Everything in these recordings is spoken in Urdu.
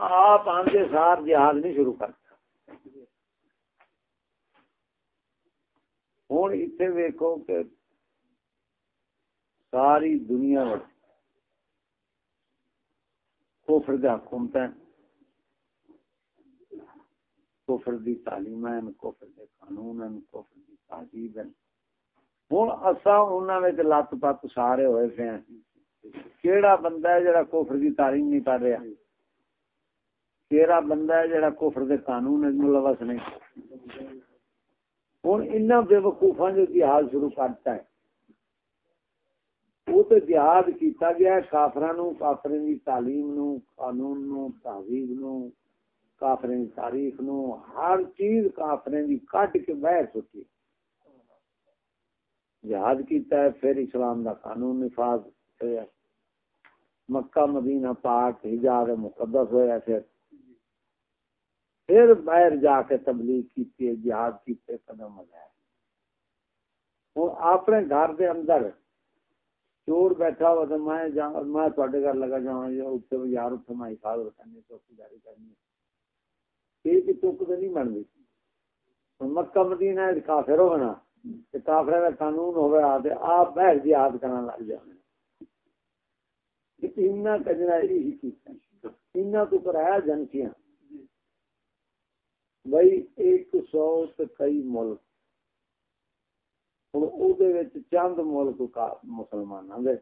آپ آندے سار جہاد نہیں شروع کرتا ہوں اتنے ویکو کہ ساری دنیا کوفر دے حکومت کوفر دی تعلیم ہیں کوفر دے قانون ہیں کوفر دی تہذیب ہیں۔ ہوں اصا انہوں نے لت پت سارے ہوئے پے کیڑا بندہ ہے جڑا کوفر دی تعلیم نہیں پڑھ رہا؟ کیڑا بندہ ہے جڑا کوفر دے قانون ملوث نہیں۔ ہوں ان بے وقوفا جو جہاد شروع کرتا ہے وہ تو جہاد کیتا گیا ہے کافران نو کافر دی تعلیم نو، قانون نو، تہذیب نو کافر دی تاریخ نو، ہر چیز کافر دی کٹ کے بہ چکی جہاد کیتا ہے، پھر اسلام دا قانون نفاذ ہوا مکہ، مدینہ پاک، حجاز مقدس ہوا پھر پھر باہر جا کے تبلیغ کی جہاد کیتے قدم لگائے ہوں اپنے گھر دے اندر چور بیٹھا ہوا تو میں میں تھوڑے گھر لگا جا اتنے یار اتنے میں حفاظت رکھنی چوکی داری کرنی یہ کہ چک تو نہیں بنتی مکہ، مدینہ کافر ہونا کافر کا قانون ہوئے آتے آپ بہر جہاد کرنا لگ جانے کجنا یہی چیز اتنا تو کرایا جنسیاں بھائی، ایک سو کئی ملک۔ ہوں چند ملک کا مسلمان دے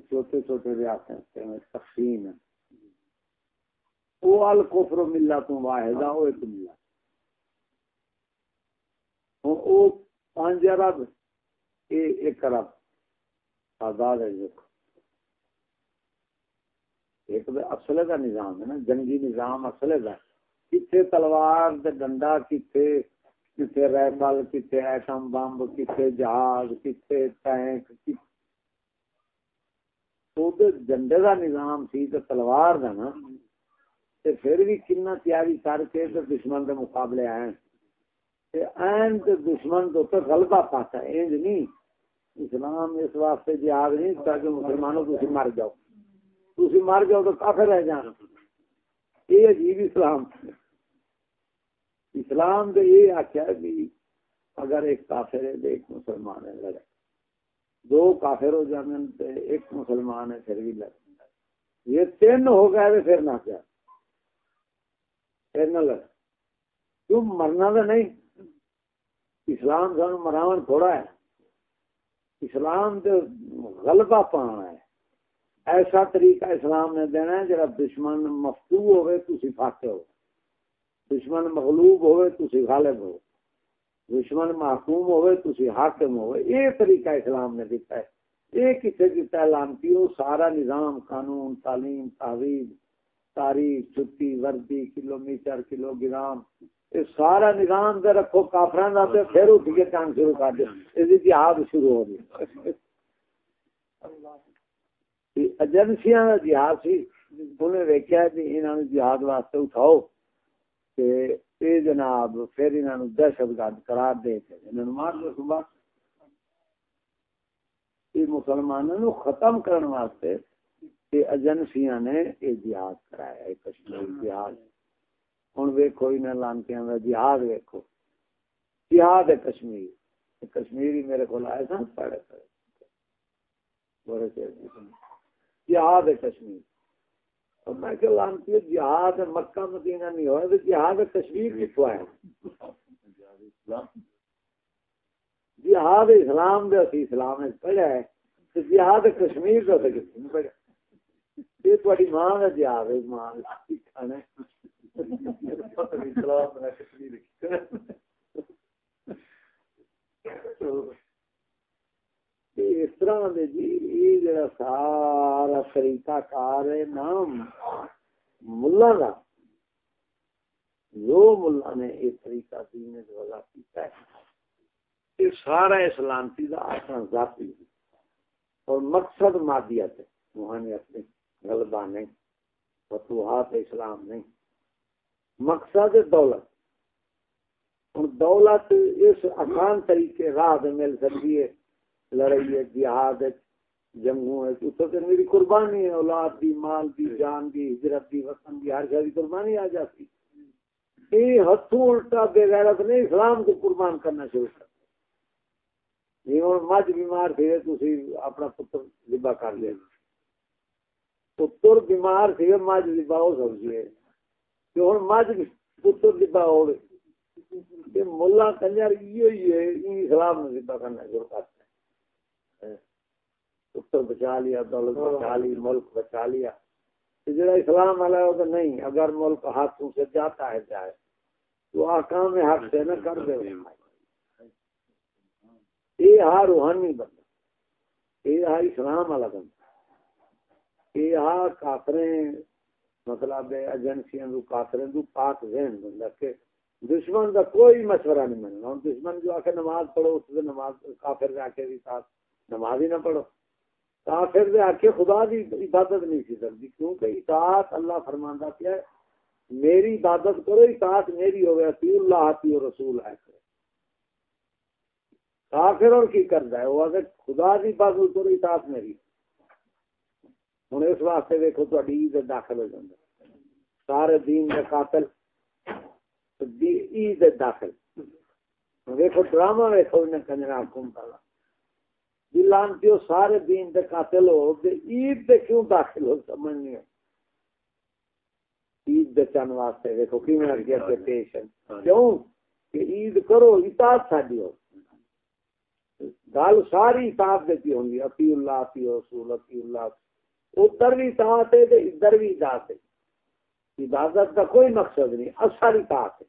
چھوٹے چھوٹے ریاست تقسیم ہے وہ الکفر ملا تو واحد وہ ایک ملا ہوں وہ پانچ ارب یہ ایک ارب آزاد ہے، دیکھو۔ ایک اصل کا نظام ہے نا، جنگی نظام اصل کا کتنے تلوار دے ڈنڈا کتنے کتنے ریفل کتنے ایٹم بمب کتنے جہاز کتنے ٹینک جنڈے کا نظام سی تو تلوار کا نا۔ پھر بھی کنا تیاری کر کے دشمن کے مقابلے آئے۔ این دشمن تو تو غلبہ پاتا ہے انج نہیں۔ اسلام اس واسطے جہاد نہیں تاکہ مسلمانوں تھی مر جاؤ۔ تھی مر جاؤ تو کافی رہ جان یہ عجیب اسلام اسلام تو یہ آخیا کہ اگر ایک کافر ہے تو ایک مسلمان ہے۔ لڑے۔ دو کافر ہو جانے ایک مسلمان ہے، پھر بھی لڑے یہ تین ہو گئے پھر نہ کیا۔ پھر نہ لڑے کیوں مرنا تو نہیں؟ اسلام سن مراون تھوڑا ہے۔ اسلام تو غلبہ پانا ہے۔ ایسا طریقہ اسلام نے دینا ہے جب دشمن مفتو ہوئے تھی فاقے ہو۔ دشمن مغلوب ہوئے تھی غالب ہو۔ دشمن محکوم ہوئے تھی حاکم ہوئے۔ یہ طریقہ اسلام نے دیتا ہے۔ یہ کتنے دیتا ہے لانتی ہو؟ سارا نظام، قانون، تعلیم تحویل تاریخ، چھٹی، وردی کلو میٹر کلو گرام یہ سارا نظام دے رکھو کافران دا تے پھر اٹھ کے کام شروع کر دے۔ اس جہاد شروع ہو گئی۔ ایجنسیاں دا جہاد سی انہیں ویکھیا کہ انہاں نوں جہاد واسطے اٹھاؤ تے اے جناب پھر انہاں نوں دہشت گرد قرار دے کے انہاں نوں مار دو صبح یہ مسلمانوں نو ختم کرنے واسطے ایجنسیاں نے یہ جہاد کرایا ہے کشمیر جہاد ہوں ویکو لانتی جہاد ویکو جہاد ہے کشمیر کشمیری میرے کو آئے سن پڑھے پڑے جہاد ہے کشمیر میں کہ لانتی جہاد ہے مکہ مدینہ نہیں ہوا تو جہاد ہے کشمیر کتوں ہے جہاد اسلام دے اسی اسلام پڑھا ہے تو جہاد کشمیر کا کتنے پڑھا یہ تھوڑی ماں کا جہاد ہے ماں کھانا اس طرح جی یہ جڑا سارا طریقہ کار ہے نام ملا کا جو ملا نے یہ طریقہ دین وضع کیتا ہے یہ سارا اسلامتی کا اپنا ذاتی اور مقصد مادیت ہے وہاں نے اپنے غلبہ نہیں فتوحات اسلام نہیں مقصد دولت ہوں دولت اس آسان طریقے راہ مل سکتی ہے لڑائی جہاد جنگوں ہے اتر تے میری قربانی ہے، اولاد دی، مال دی، جان دی، ہجرت دی، وطن دی، ہر شہری قربانی آ جاتی۔ یہ ہاتھوں الٹا بے غیرت نے اسلام کو قربان کرنا شروع کر جی ہوں مجھ بیمار تھے تھی اپنا پتر لبا کر لیا پتر بیمار تھے، مجھ لبا وہ سمجھیے کہ ہوں مجھ پتر لبا ہو یہ ملا کنجر یہ ہی ہے اسلام نے لبا کرنا شروع کرتے ہیں پتر بچا لیا دولت بچا لی ملک بچا لیا۔ جڑا اسلام والا ہے تو نہیں اگر ملک ہاتھوں سے جاتا ہے جائے تو آکام حق سے نہ کر دے۔ یہ ہا روحانی بندہ یہ ہا اسلام والا بندہ۔ یہ ہا کافریں مطلب ایجنسیاں دو کافریں دو پاک ذہن بندہ کہ دشمن کا کوئی مشورہ نہیں ملنا۔ دشمن جو آ نماز پڑھو اس سے نماز کافر جا کے بھی ساتھ نماز ہی نہ پڑھو۔ کافر دے آکے خدا دی عبادت نہیں سی سکتی، کیونکہ اطاعت اللہ فرماندہ کیا ہے، میری عبادت کرو، اطاعت میری ہو گیا اللہ آتی اور رسول ہے کافر اور کی کرتا ہے؟ وہ اگر خدا دی عبادت کرو، اطاعت میری۔ ہوں اس واسطے دیکھو تھی عید داخل ہو جاتا سارے دین کے قاتل عید داخل۔ دیکھو ڈرامہ ویکو انہیں کنجرا حکومت والا لانتی سارے دین دے قاتل ہو دے عید دے کیوں داخل ہو؟ سمجھ نہیں عید دے چن واسطے دیکھو کی میں اگے اگے پیش ہے۔ کیوں؟ کہ عید کرو اطاعت ساڈی ہو۔ گل ساری اطاعت دیتی ہوں گی اتی اللہ اتی رسول اتی اللہ۔ ادھر بھی اطاعت ہے تے ادھر بھی اطاعت ہے۔ عبادت کا کوئی مقصد نہیں اصل اطاعت ہے۔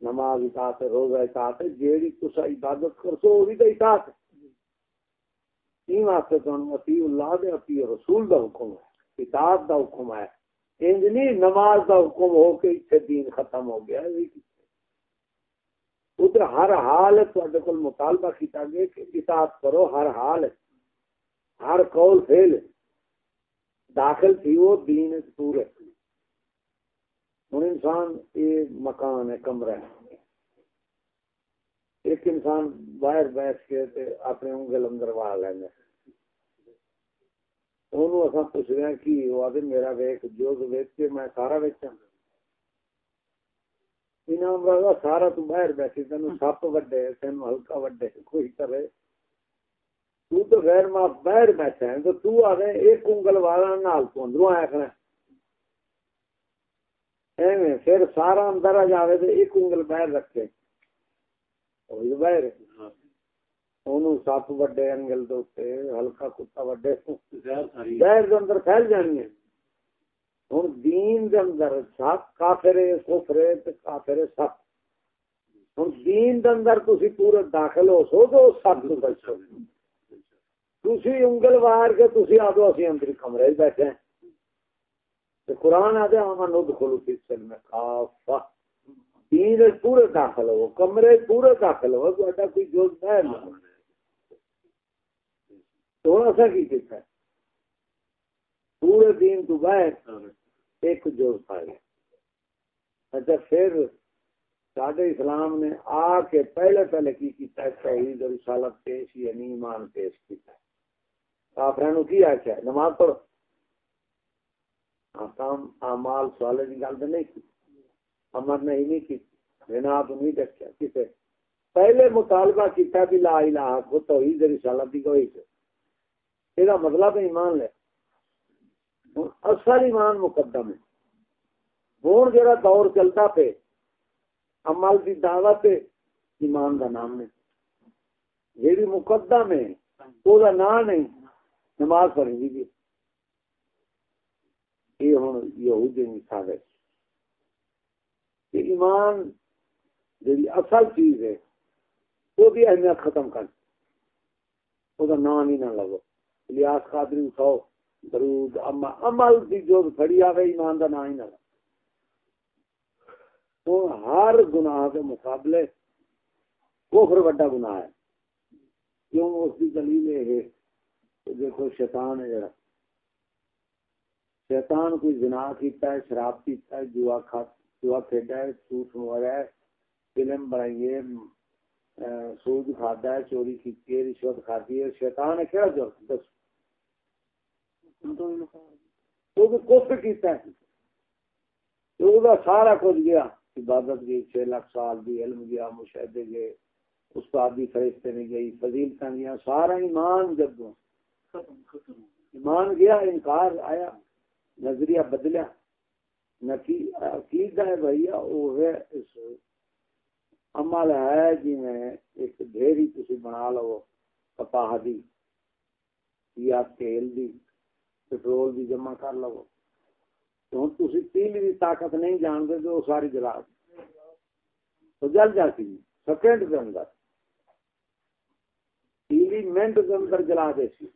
نماز اطاعت ہے روزہ اطاعت ہے جیڑی تسا عبادت کرسو وہ بھی تو اطاعت ہے۔ تین واسطے تو اتی اللہ دے اتی رسول دا حکم ہے اطاعت دا حکم ہے، انج نہیں نماز دا حکم ہو کے اتنے دین ختم ہو گیا ادھر ہر حال تے کو مطالبہ کیتا گیا کہ اطاعت کرو، ہر حال، ہر قول فیل داخل تھی وہ دین پورے۔ ہوں انسان یہ مکان ہے، کمرہ ہے۔ ایک انسان باہر بیٹھ کے تے اپنے انگل اندر وا لینا پوچھ رہے کہ میرا ویک، جو ویچ کے میں سارا ویچا سارا تو باہر بیٹھی تین سپ وڈے تین ہلکا وڈے، کوئی کرے۔ تو تو غیر معاف باہر بیٹھا ہے، تو تو آ ایک انگل والا نال تو اندروں آیا کھڑا ایویں پھر سارا اندر آ جاوے تو ایک انگل باہر رکھے۔ وہی سپ انگل ہلکا کتا وڈے زہر دے اندر پھیل جانی ہے دین دے اندر سپ سپ دین دے اندر پورے داخل ہو سو تو سپ تو بچو انگل وار کے تھی آ دو اسی اندر کمرے بیٹھے ہیں قرآن آدھے ہم ند کھولو کس میں کافا دین پورے داخل ہو کمرے پورے داخل ہو تو اٹھا کوئی جوز نہیں تو ایسا کی کیتا ہے؟ پورے دین تو باہر ایک جو پائے اچھا پھر سادے اسلام نے آ کے پہلے پہلے کی کیتا ہے توحید اور رسالت پیش یعنی ایمان پیش کیتا ہے۔ کافرانو کی آخیا نماز پڑھو۔ کام اعمال سوالے کی گل نہیں کی۔ امر نے ہی نہیں کی۔ جناب نہیں رکھا کسے پہلے مطالبہ کیتا بھی لا الہ کو توحید رسالت کی کوئی سے۔ یہ مطلب ایمان لے۔ اصل ایمان مقدم ہے۔ ہوں جا دور چلتا پہ عمل کی دعوت ایمان کا نام ہے۔ جی مقدم ہے وہ نام نہیں نماز پڑھی گی یہ ہوں یہ مثال ہے۔ ایمان جی اصل چیز ہے، وہ بھی اہمیت ختم کر۔ وہ نام ہی نہ لگو۔ الیاس قادری اٹھاؤ، درود اما عمل دی جو کھڑی آوے، ایمان دا نام ہی نہ تو ہر گناہ کے مقابلے کفر بڑا گناہ ہے۔ کیوں؟ اس کی دلیل یہ ہے کہ دیکھو شیطان ہے جڑا۔ شیطان کوئی جناح کیتا ہے، شراب پیتا ہے، جوا کھا، جوا کھیڈا ہے، سوٹ مارا ہے۔ فلم بنائی ہے سود کھادا ہے چوری کی رشوت کھاتی ہے شیطان ہے کیا جو دس کیتا ہے؟ سارا کچھ گیا۔ عبادت گئی چھ لاکھ سال دی علم گیا مشاہدے گئے۔ استاد دی فرشتے نہیں گئی فضیلت گیا سارا ایمان جب ایمان گیا انکار آیا نظریہ بدلیا۔ عقیدہ ہے بھیا وہ ہے اس عمل ہے جی میں ایک ڈھیری تھی بنا لو کپاہ دی، یا تیل دی، پٹرول بھی جمع کر لو۔ ہوں تھی تیل کی طاقت نہیں جانتے تو ساری جلا تو جل جاتی جی، سیکنڈ کے اندر۔ تیلی منٹ کے اندر جلا دے سی۔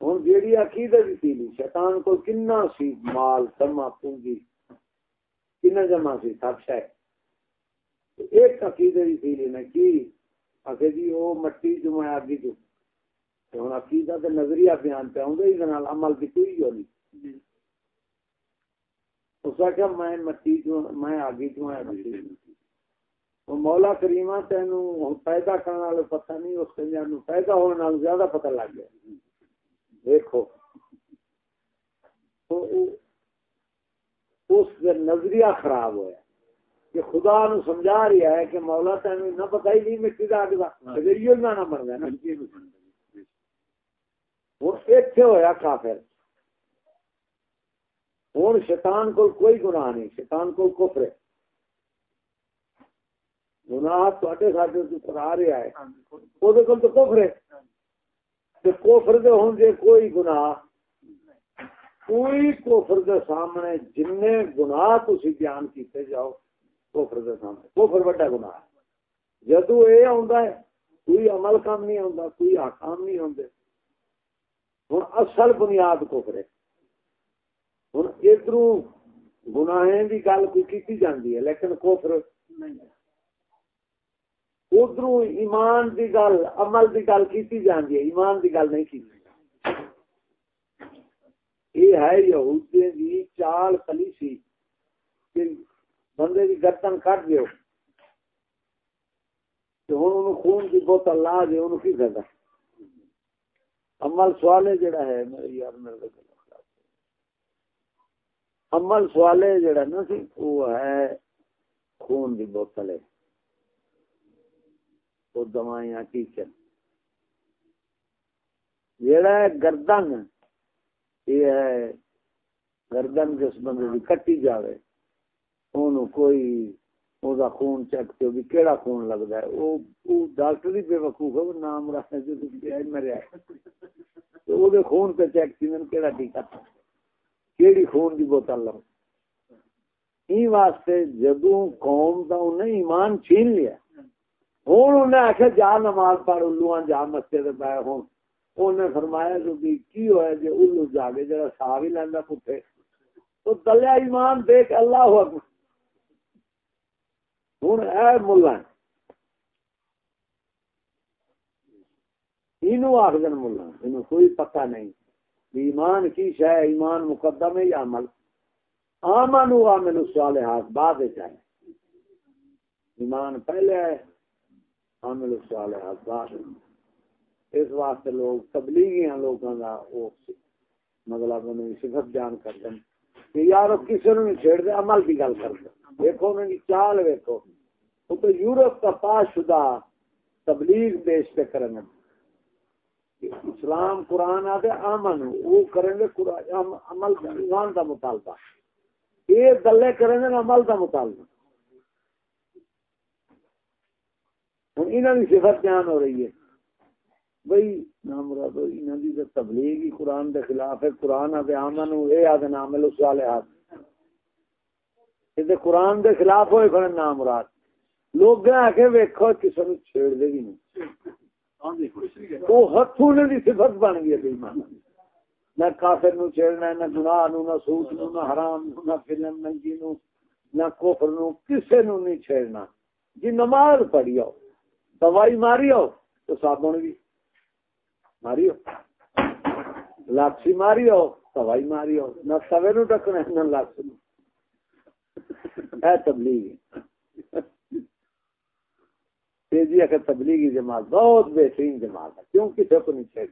ہوں جیڑی عقیدت کی تیلی، شیطان کو کنا سی مال جمع پونگی کنا جمع سی، سب شاید ایک عقیدت کی تیلی نے کی آخر جی وہ مٹی جو میں آگی جو ہوں عقیدہ تو نظریہ بیان پہ آؤں گا عمل کی کوئی ہو نہیں۔ اس کا میں مٹی جو میں آگے جو ہے مولا کریمہ تین پیدا کرنے والے پتہ نہیں اس کے پیدا ہونے والے زیادہ پتہ لگ گیا۔ دیکھو۔ اس نظریہ خراب ہوا کہ خدا نو سمجھا رہا ہے کہ مولا تین نہ پتا ہی نہیں مٹی کا آگے نظریہ نہ بن گیا نا۔ ہوں اتنے ہوا کافر۔ ہوں شیطان کو کوئی گناہ نہیں شیطان کو کفر ہے۔ گناہ تے ساڈے کرا رہا ہے۔ وہ تو کفر ہے۔ کوفر دے ہوں جے کوئی گناہ۔ کوئی کوفر دے سامنے جن گناہ تھی بیان کیتے جاؤ۔ کوفر دے سامنے۔ کوفر بڑا گناہ ہے۔ جدو یہ آ کوئی عمل کام نہیں آتا کوئی آکام نہیں آتے ہوں اصل بنیاد کوفر ہے۔ ہوں ادھر گناہیں کی گل کوئی کی جاتی ہے، لیکن کوفر ادھر ایمان کی گل، عمل کی گل کی جاتی ہے، ایمان کی گل نہیں کی یہ ہے یہودے کی چال کلی سی بندے کی گردن کٹ دیو۔ ہوں خون کی بوتل لا دے ان کی کرتا عمل سوالے جڑا ہے، میرے یار، میرے عمل سوالے جڑا نا سی، وہ ہے خون دی بوتل ہے وہ دوائیاں ٹیچر جڑا ہے گردن، یہ ہے گردن جس بندے کی کٹی جاوے۔ اونوں کوئی او خون چیک تے بھی کیڑا خون لگدا ہے؟ او او ڈاکٹر دی بے وقوف ہے وہ نام رکھے جو مریا ہے۔ او دے خون تے چیک تھی کیون کیڑا ٹیکا کیڑی خون دی بوتل لو ای واسطے جدو قوم دا انہیں ایمان چھین لیا ہوں انہیں آخیا جا نماز پڑھ الو جا مسجد پہ ہوں انہیں فرمایا، جو بھی کی ہوا جی الو جاگے جا سا بھی لینا پٹھے۔ تو دلیا ایمان دیکھ، اللہ ہوا ہوں اے ملا آخر ملا کوئی پتہ نہیں ایمان کی شہ ایمان مقدم ہے یا عمل آمن ہوا میرے صالحات بعد چاہے ایمان پہلے ہے عامل صالحات بعد اس واسطے لوگ تبلیغی ہیں لوگوں کا وہ مطلب انہیں صفت جان کر دیں کہ یار کسی نے چھیڑ دے عمل کی گل کر دیں دیکھو انہیں چال دیکھو وہ تو یورپ کا پاس شدہ تبلیغ پیش پہ کرنے اسلام قرآن آتے امن وہ کریں گے عمل ایمان کا مطالبہ۔ یہ گلے کریں گے عمل کا مطالبہ۔ ہوں انہوں کی صفت بیان ہو رہی ہے۔ بھائی، نام مراد انہوں تبلیغ ہی قرآن کے خلاف ہے۔ قرآن آتے امن یہ آدھے نام اس والے ہاتھ قرآن کے خلاف ہوئے کھڑے نام مراد۔ لوگ آ کے ویکو کسی نے چھیڑ دے بھی نہیں۔ وہ ہاتھوں نے دی صفت بن گئی نہ کافر نو چھیڑنا نہ گناہ نو نہ سوٹ نو نہ حرام نو نہ فلم ننگی نو نہ کفر نو کسے نو نہیں چھیڑنا۔ جی نماز پڑھی آؤ، دوائی ماری آؤ، تو صابن بھی ماری آؤ لاکسی ماری آؤ دوائی ماری نہ سوے نو ڈکنا نہ لاکسی نو اے تبلیغ تیزی اگر تبلیغی جماعت بہت بہترین جماعت ہے کیوں کسی کو نہیں چھیڑ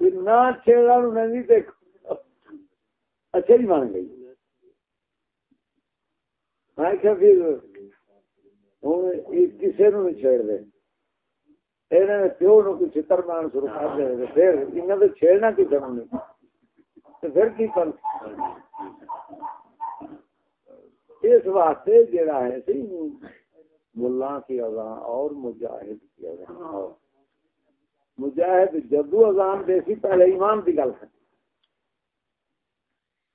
نہ چھیڑا نہیں دیکھو اچھا ہی مان گئی میں کیا پھر ہوں کسی نو نہیں چھیڑ دے پیو نو کوئی چتر مان شروع کر دے پھر انہیں تو چھیڑنا کسی نے نہیں پھر کی کر اس واسطے جڑا ہے سی ملا کی اذان اور مجاہد کی اذان مجاہد جدو اذان دے سی پہلے ایمان کی گل کر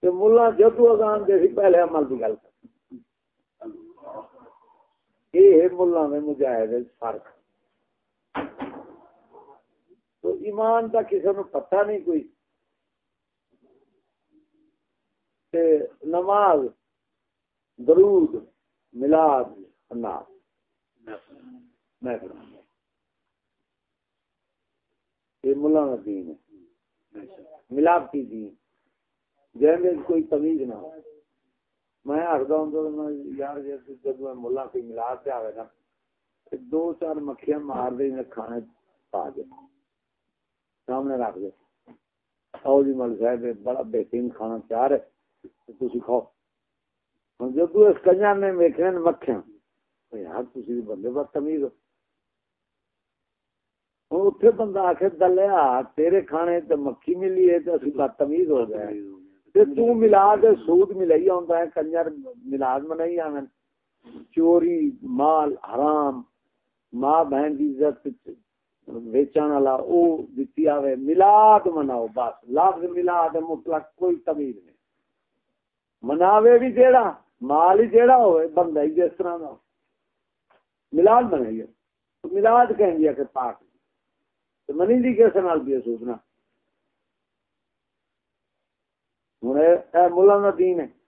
ملا جدو اذان دے سی پہلے عمل کی گل کر یہ ملا میں مجاہد فرق تو ایمان کا کسی نے پتہ نہیں کوئی۔ تے نماز، درود، ملاد ناز میں یہ ملا دین ہے۔ ملاوٹی دین۔ جن کوئی تمیز نہ ہو۔ میں ہردا ہوں یار جب میں ملا کوئی ملاد پہ آئے نا دو چار مکھیاں مار دے کھانے پا دے سامنے رکھ دے آؤ جی مل صاحب بڑا بہترین کھانا تیار ہے تھی کھاؤ۔ ہوں جدو اس کنیا نے ویکنے مکھیاں یار تھی بندے بس تمیز ہوں اتنے بندہ آخ دلیا تیرے کھانے تے مکھی ملی ہے تو اسی بدتمیز ہو گئے۔ تو ملاد سود ملائی آتا ہے کنجر ملاد منائی آن چوری، مال، حرام ماں بہن کی عزت ویچن والا او دتی آوے، ملاد مناؤ، بس لفظ ملاد مطلق کوئی تمیز نہیں۔ مناوے بھی جیڑا، مال ہی جیڑا ہوئے، بندہ ہی جس طرح کا ملاد منائیے ملاد کہیں گے کہ پاک۔ منی دی کیسے نال بھی سوچنا ہوں ملا دین ہے۔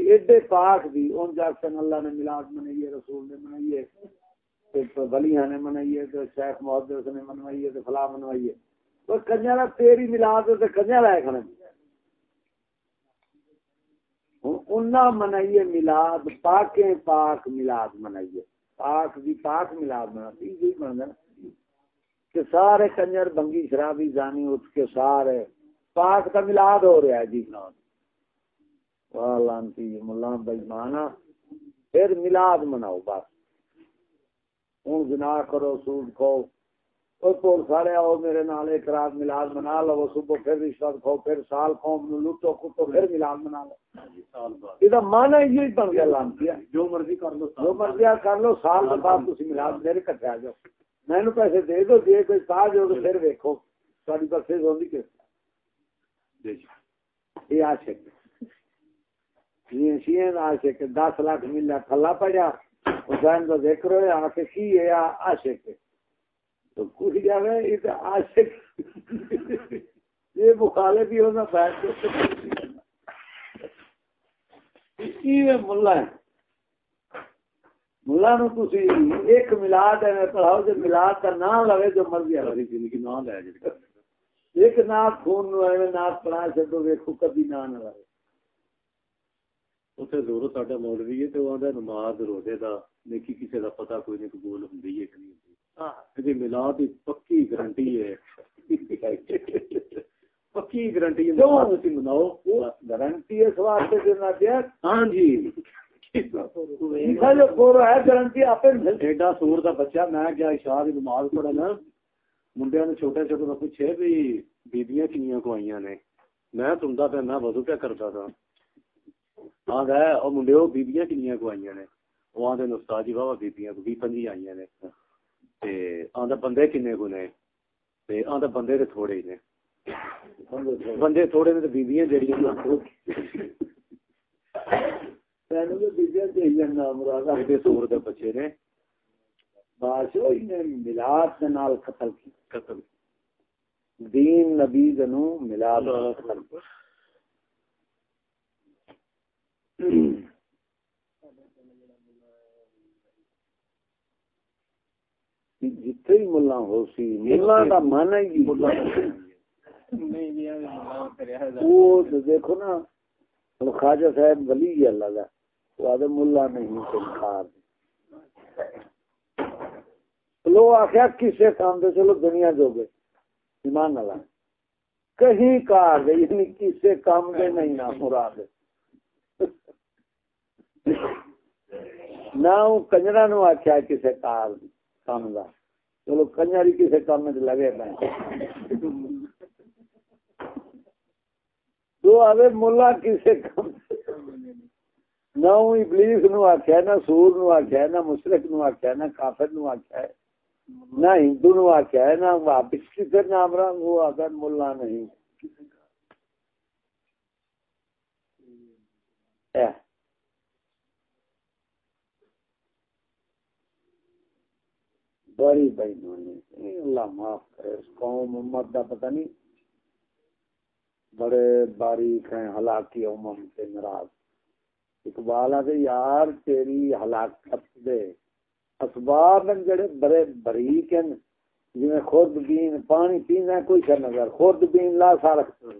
ایڈے پاک بھی ان جاکن اللہ نے ملاد منائیے رسول نے منائیے ولیاں نے منائیے تو شیخ محدث نے منوائیے تو فلاح منوائیے تو کنیا تیری ملاد کنیا لائے کھانے منائیے ملاد پاک پاک ملاد منائیے پاک بھی پاک ملاد بنا کہ سارے کنجر بنگی شرابی جانی اٹھ کے سارے پاک کا ملاد ہو رہا ہے جی لانتی ملا بھائی مانا پھر ملاد مناؤ بس۔ ہوں گنا کرو سود کھو سارے آؤ میرے نال ایک رات ملاد منا لو صبح پھر رشوت کھو پھر سال کھو لٹو کٹو پھر ملاد منا لو۔ یہ من یہ بن گیا لانتی جو مرضی کر لو جو مرضی کر لو سال کے بعد تھی ملاد میرے کٹے آ جاؤ۔ میں پیسے دے دو جی کوئی ہو تو پھر ویکو ساری بسے ہوگی کس یہ آشک شیئن دس لاکھ ملا پڑیا حسین کا ذکر آ کے کی ہے تو کچھ یہ تو عاشق یہ ہونا بیٹھ ملا ہے ملا نو ایک ملاد ہے پڑھاؤ جو ملاد کا نام لگے جو مرضی ہماری زندگی نام لے ایک نات خون نو ہے نات پڑھا ویکو کبھی نہ نہ لگے اتنے زور ساڈا مولوی ہے تو نماز روزے کا نیکی کسی کا پتا کوئی نہیں قبول ہوں کہ نہیں ملاد پکی گارنٹی ہے پکی گارنٹی مناؤ گارنٹی اس واسطے دینا دیا ہاں جی سور کا بچہ میں نماز منڈیا نے چھوٹے چھوٹے پوچھے بھی بیبیاں کنیاں کو نے میں سنتا پہ میں وضو کیا کرتا تھا کنیاں کو نے۔ استاد جی بابا بیبیاں کو بھی پنجی آئی نے۔ بندے کنے کو نے۔ بندے تو تھوڑے ہی نے۔ بندے تھوڑے نے بیبیاں جڑی بچے نے۔ ملاد قتل قتل۔ دین نبی دنو ملاد قتل جتھے ہی ملا ہو سی ملا من وہ دیکھو نا خواجہ صاحب ولی اللہ وہ آدھے ملا نہیں انکار لو آخیا کسے کام دے چلو دنیا جو گے ایمان نہ کہیں کار دے یعنی کسے کام دے نہیں نہ مراد۔ نہ کنجرا نو آخیا کسے کار کام دا چلو کنجر ہی کسے کام میں لگے پہ تو آوے ملا کسے کام نہ ابلیس نو آخیا نہ سور نو آخیا نہ مشرق نو آخیا نہ کافر نو آخیا نہ ہندو نو آخیا ہے نہ واپس کسی نام رنگ وہ آخر ملا نہیں بڑی بہن اللہ معاف کرے، اس قوم امت کا پتہ نہیں بڑے باریک ہیں، ہلاکی امم سے ناراض۔ اقبال آدھے یار تیری ہلاکت دے اسباب ہیں جڑے بڑے بریک ہیں۔ جی خود بین پانی پینا کوئی شر نظر خود بین لا سا رکھتے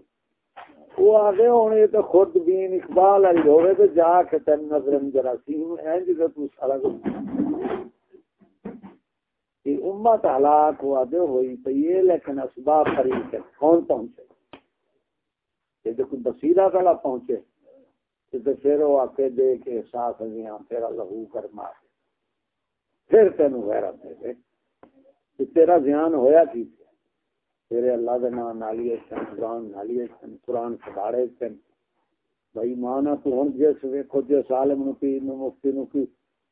وہ آدھے ہونے تو خود بین اقبال والی ہوئے تو جا کے تین نظر جراثیم اینج تو تو سارا یہ امت ہلاک ہوا دے ہوئی تو یہ لیکن اسباب فریق ہے۔ کون پہنچے؟ یہ تو کوئی بصیرہ والا پہنچے، تو پھر وہ آ کے دے کے احساس ہاں تیرا لہو کر مار پھر تین غیرت دے دے۔ تیرا ذہن ہویا کی تیرے اللہ دے نام نالی سن قرآن نالی سن قرآن کھڑاڑے سن بھائی مانا تو ہن جس ویکھو جس عالم نو، پیر نو، مفتی نو، کی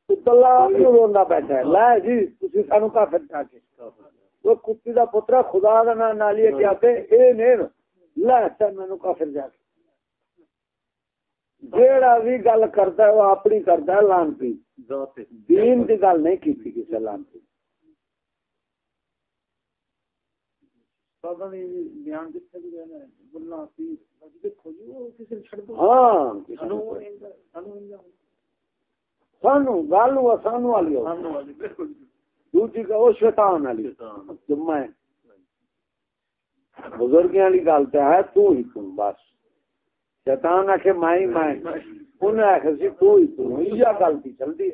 تو کلا کیوں روندا بیٹھا ہے لے جی تسی سانو کافر چا کے وہ کتی دا پترا خدا دا نام نالی کیا تے اے نے لے تے مینوں کافر جا کے جیڑا بھی گل کرتا ہے وہ اپنی کرتا ہے لانتی دین کی گل نہیں کی کسی لانتی ہاں سانو گل سانو والی دوسری کا وہ شیطان والی جمع بزرگ والی گل تو ہے تو ہی تم بس۔ شیطان آ کے مائی انہیں آخ سی تو ہی تو یہ گل کی چلتی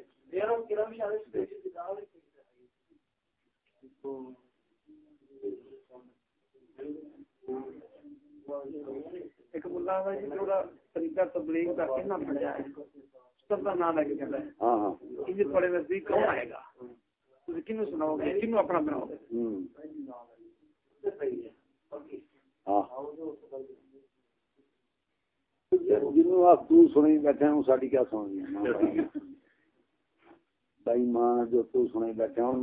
ایک ملا طریقہ تبلیغ کا بڑھیا ہے سب کا نام ہے کہ ہاں ہاں۔ بڑے نزدیک کون آئے گا؟ کنو سناؤ گے کنو اپنا بناؤ۔ گے ہاں۔ جنوں آپ تو سنی بیٹھے ہوں ساری کیا سننی بھائی۔ ماں جو تو سنی بیٹھے ہوں